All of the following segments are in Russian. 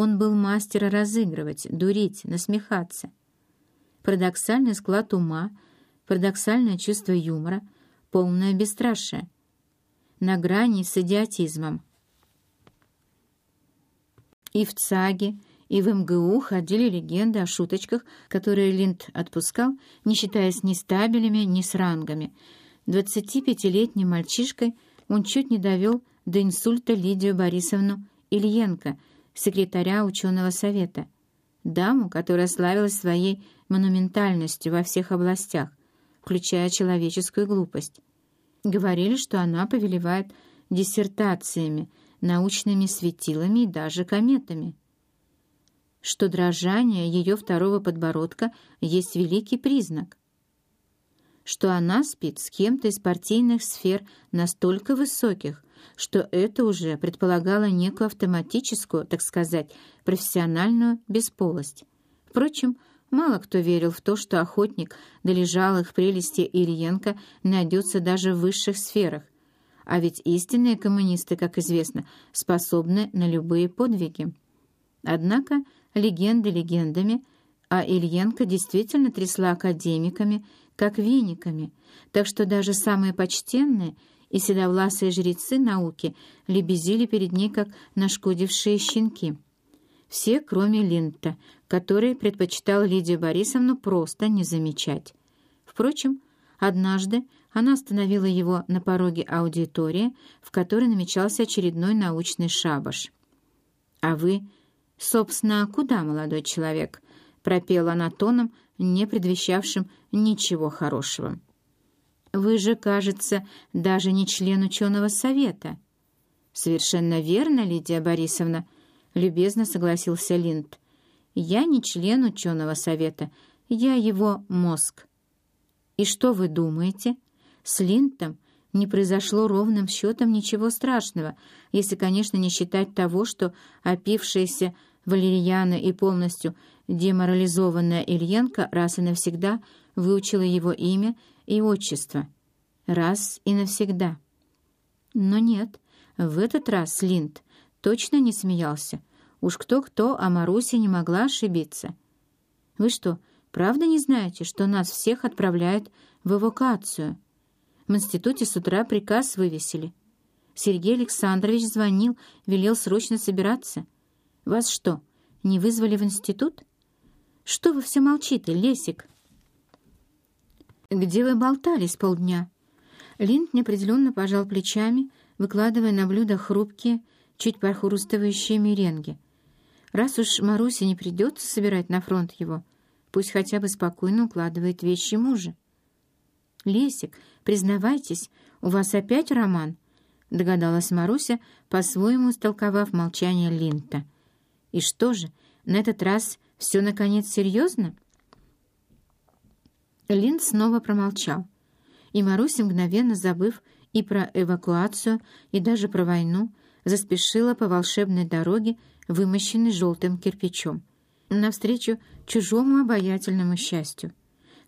Он был мастер разыгрывать, дурить, насмехаться. Парадоксальный склад ума, парадоксальное чувство юмора, полное бесстрашие. На грани с идиотизмом. И в ЦАГе, и в МГУ ходили легенды о шуточках, которые Линд отпускал, не считаясь ни стабелями, ни с рангами. 25-летним мальчишкой он чуть не довел до инсульта Лидию Борисовну Ильенко, секретаря ученого совета, даму, которая славилась своей монументальностью во всех областях, включая человеческую глупость. Говорили, что она повелевает диссертациями, научными светилами и даже кометами. Что дрожание ее второго подбородка есть великий признак. Что она спит с кем-то из партийных сфер настолько высоких, что это уже предполагало некую автоматическую, так сказать, профессиональную бесполость. Впрочем, мало кто верил в то, что охотник до лежалых прелести Ильенко найдется даже в высших сферах, а ведь истинные коммунисты, как известно, способны на любые подвиги. Однако легенды легендами, а Ильенко действительно трясла академиками, как вениками, так что даже самые почтенные и седовласые жрецы науки лебезили перед ней, как нашкодившие щенки. Все, кроме Линта, который предпочитал Лидию Борисовну просто не замечать. Впрочем, однажды она остановила его на пороге аудитории, в которой намечался очередной научный шабаш. «А вы, собственно, куда, молодой человек?» — пропела она тоном, не предвещавшим ничего хорошего. «Вы же, кажется, даже не член ученого совета». «Совершенно верно, Лидия Борисовна», — любезно согласился Линд. «Я не член ученого совета, я его мозг». «И что вы думаете?» С Линтом не произошло ровным счетом ничего страшного, если, конечно, не считать того, что опившаяся валерьяна и полностью деморализованная Ильенко раз и навсегда выучила его имя и отчество. Раз и навсегда. Но нет, в этот раз Линд точно не смеялся. Уж кто-кто, а Маруся не могла ошибиться. «Вы что, правда не знаете, что нас всех отправляют в эвакуацию?» В институте с утра приказ вывесили. Сергей Александрович звонил, велел срочно собираться. Вас что, не вызвали в институт? Что вы все молчите, Лесик? Где вы болтались полдня? Линд неопределенно пожал плечами, выкладывая на блюдо хрупкие, чуть похрустывающие меренги. Раз уж Марусе не придется собирать на фронт его, пусть хотя бы спокойно укладывает вещи мужа. «Лесик, признавайтесь, у вас опять роман?» — догадалась Маруся, по-своему истолковав молчание Линта. «И что же, на этот раз все, наконец, серьезно?» Линд снова промолчал, и Маруся, мгновенно забыв и про эвакуацию, и даже про войну, заспешила по волшебной дороге, вымощенной желтым кирпичом, навстречу чужому обаятельному счастью.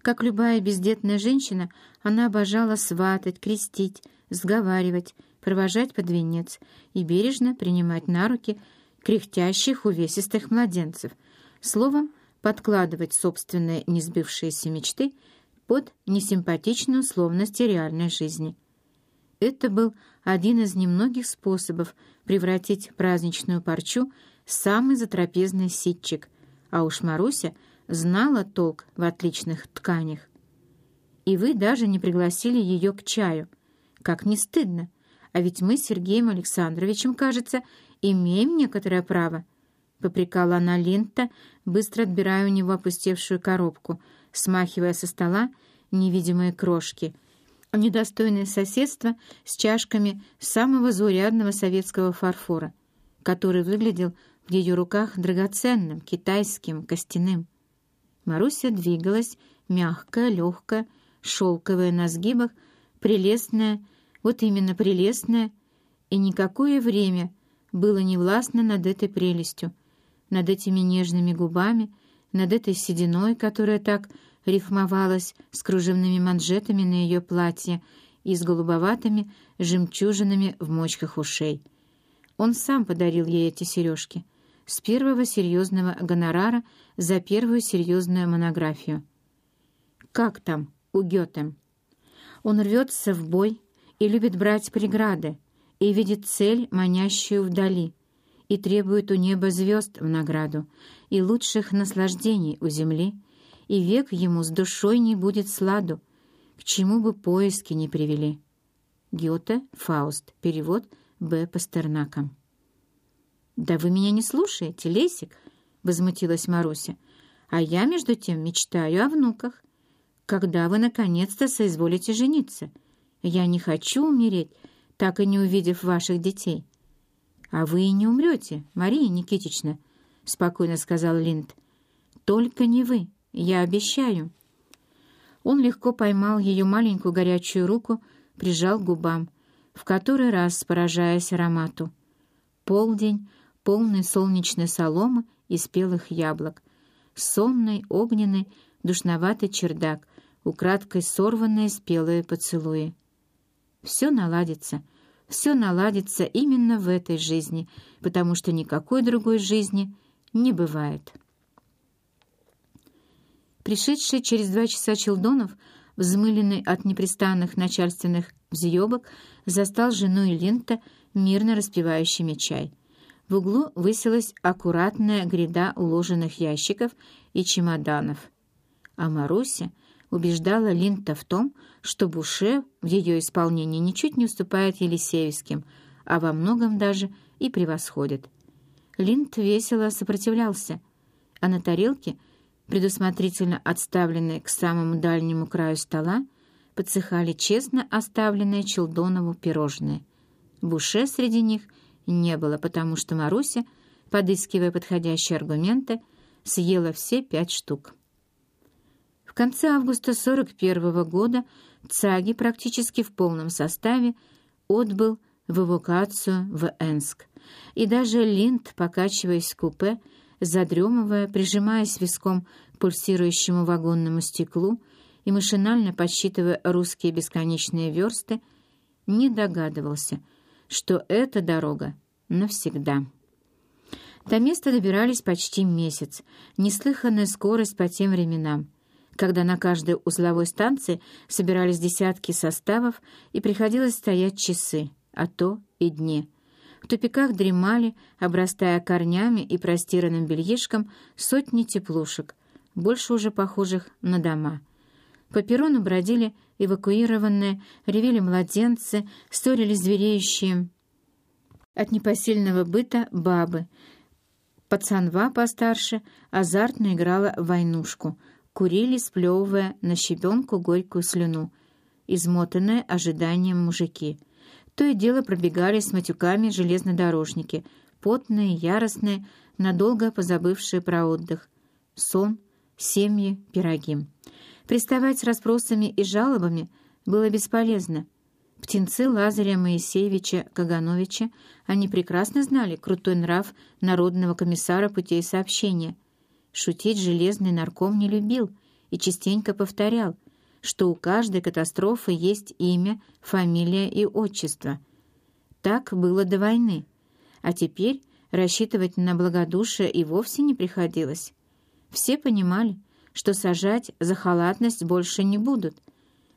Как любая бездетная женщина, она обожала сватать, крестить, сговаривать, провожать под венец и бережно принимать на руки кряхтящих увесистых младенцев, словом, подкладывать собственные несбывшиеся мечты под несимпатичную условности реальной жизни. Это был один из немногих способов превратить праздничную парчу в самый затрапезный ситчик, а уж Маруся — знала толк в отличных тканях. И вы даже не пригласили ее к чаю. Как не стыдно. А ведь мы с Сергеем Александровичем, кажется, имеем некоторое право. Попрекала она Линта, быстро отбирая у него опустевшую коробку, смахивая со стола невидимые крошки. Недостойное соседство с чашками самого заурядного советского фарфора, который выглядел в ее руках драгоценным, китайским, костяным. Маруся двигалась, мягкая, легкая, шелковая на сгибах, прелестная, вот именно прелестная, и никакое время было не властно над этой прелестью, над этими нежными губами, над этой сединой, которая так рифмовалась с кружевными манжетами на ее платье и с голубоватыми жемчужинами в мочках ушей. Он сам подарил ей эти сережки, с первого серьезного гонорара за первую серьезную монографию. Как там у Гёте? Он рвется в бой и любит брать преграды, и видит цель, манящую вдали, и требует у неба звезд в награду, и лучших наслаждений у земли, и век ему с душой не будет сладу, к чему бы поиски не привели. Гёте, Фауст, перевод Б. Пастернака. «Да вы меня не слушаете, Лесик!» — возмутилась Маруся. «А я, между тем, мечтаю о внуках. Когда вы, наконец-то, соизволите жениться? Я не хочу умереть, так и не увидев ваших детей». «А вы и не умрете, Мария Никитична», — спокойно сказал Линд. «Только не вы, я обещаю». Он легко поймал ее маленькую горячую руку, прижал к губам, в который раз поражаясь аромату. Полдень, полный солнечной соломы и спелых яблок, сонный, огненный, душноватый чердак, украдкой сорванные спелые поцелуи. Все наладится, все наладится именно в этой жизни, потому что никакой другой жизни не бывает. Пришедший через два часа Челдонов, взмыленный от непрестанных начальственных взъебок, застал жену и Линта, мирно распивающими чай. В углу высилась аккуратная гряда уложенных ящиков и чемоданов. А Маруся убеждала Линта в том, что Буше в ее исполнении ничуть не уступает Елисеевским, а во многом даже и превосходит. Линд весело сопротивлялся, а на тарелке, предусмотрительно отставленной к самому дальнему краю стола, подсыхали честно оставленные Челдонову пирожные. Буше среди них — не было, потому что Маруся, подыскивая подходящие аргументы, съела все пять штук. Конце августа 41 -го года Цаги практически в полном составе отбыл в эвакуацию в Энск, и даже Линд, покачиваясь в купе, задремывая, прижимаясь виском к пульсирующему вагонному стеклу и машинально подсчитывая русские бесконечные версты, не догадывался — что эта дорога навсегда. До места добирались почти месяц, неслыханная скорость по тем временам, когда на каждой узловой станции собирались десятки составов и приходилось стоять часы, а то и дни. В тупиках дремали, обрастая корнями и простиранным бельишком, сотни теплушек, больше уже похожих на дома. По перрону бродили эвакуированные, ревели младенцы, ссорились звереющие от непосильного быта бабы. Пацанва постарше азартно играла в войнушку, курили, сплевывая на щебенку горькую слюну, измотанные ожиданием мужики. То и дело пробегали с матюками железнодорожники, потные, яростные, надолго позабывшие про отдых. Сон, семьи, пироги. Приставать с расспросами и жалобами было бесполезно. Птенцы Лазаря Моисеевича Кагановича, они прекрасно знали крутой нрав народного комиссара путей сообщения. Шутить железный нарком не любил и частенько повторял, что у каждой катастрофы есть имя, фамилия и отчество. Так было до войны, а теперь рассчитывать на благодушие и вовсе не приходилось. Все понимали, что сажать за халатность больше не будут.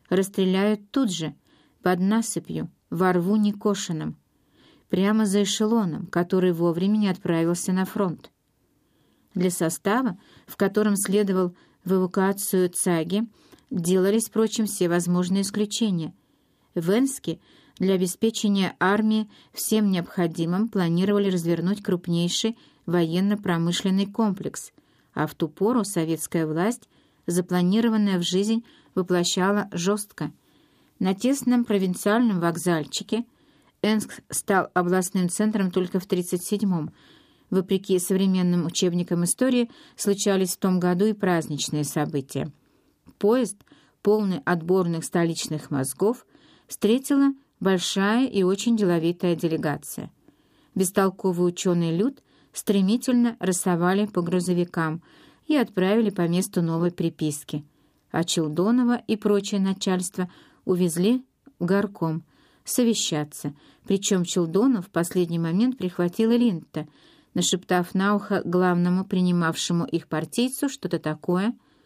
Расстреляют тут же, под насыпью, во рву некошенном, прямо за эшелоном, который вовремя не отправился на фронт. Для состава, в котором следовал в эвакуацию ЦАГИ, делались, впрочем, все возможные исключения. В Энске для обеспечения армии всем необходимым планировали развернуть крупнейший военно-промышленный комплекс – а в ту пору советская власть, запланированная в жизнь, воплощала жестко. На тесном провинциальном вокзальчике Энск стал областным центром только в 1937-м. Вопреки современным учебникам истории, случались в том году и праздничные события. Поезд, полный отборных столичных мозгов, встретила большая и очень деловитая делегация. Бестолковый ученый Люд стремительно рассовали по грузовикам и отправили по месту новой приписки. А Челдонова и прочее начальство увезли в горком совещаться, причем Челдонов в последний момент прихватил Линта, нашептав на ухо главному принимавшему их партийцу что-то такое —